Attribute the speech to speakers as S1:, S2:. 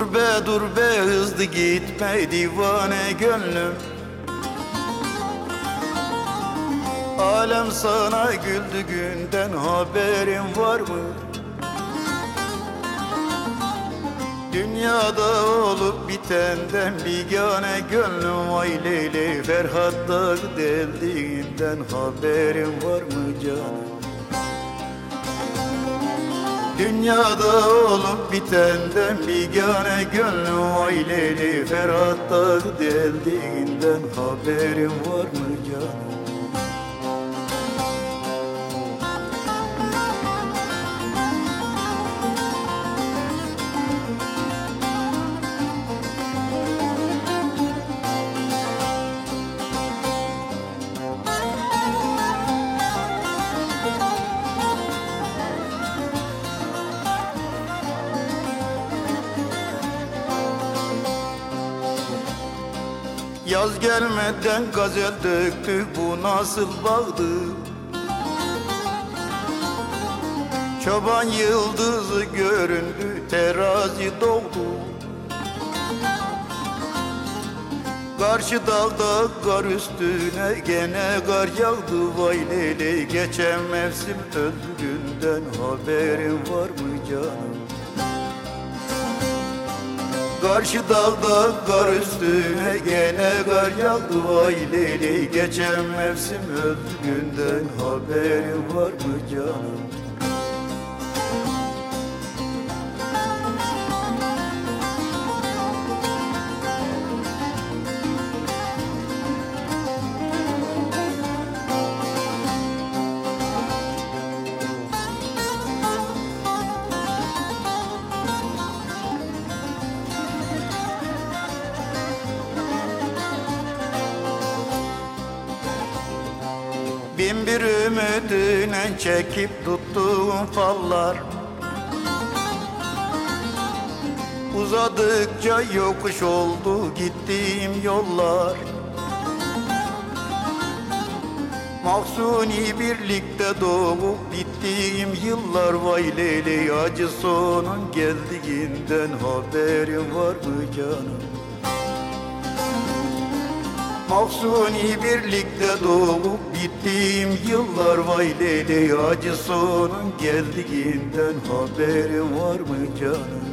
S1: be dur be hızlı gitme divane gönlüm Alem sana güldü günden haberin var mı? Dünyada olup bitenden bigane gönlüm Vay Leyli Ferhat'ta deldiğinden haberin var mı canım? Dünyada olup bitenden bigane gönlüm Vay Leyli Ferhat'ta deldiğinden haberin var mı canım? Yaz gelmeden gazel döktü bu nasıl bağdı? Çoban yıldızı göründü terazi doldu Karşı dağda kar üstüne gene kar yağdı. Vay leyli geçen mevsim öldüğünden haberin var mı canım Karşı dağda kar üstüne gene kar yağdı. Vay leyli geçen mevsim öldüğünden haberin var mı canım Bin bir ümidine çekip tuttuğum fallar. Uzadıkça yokuş oldu gittiğim yollar. Mahsuni birlikte doğup bittiğim yıllar. Vay Leyli acı sonun geldiğinden haberin var mı canım Mahsuni birlikte doğup bittiğim yıllar Vay Leyli acı sonun geldiğinden haberin var mı canım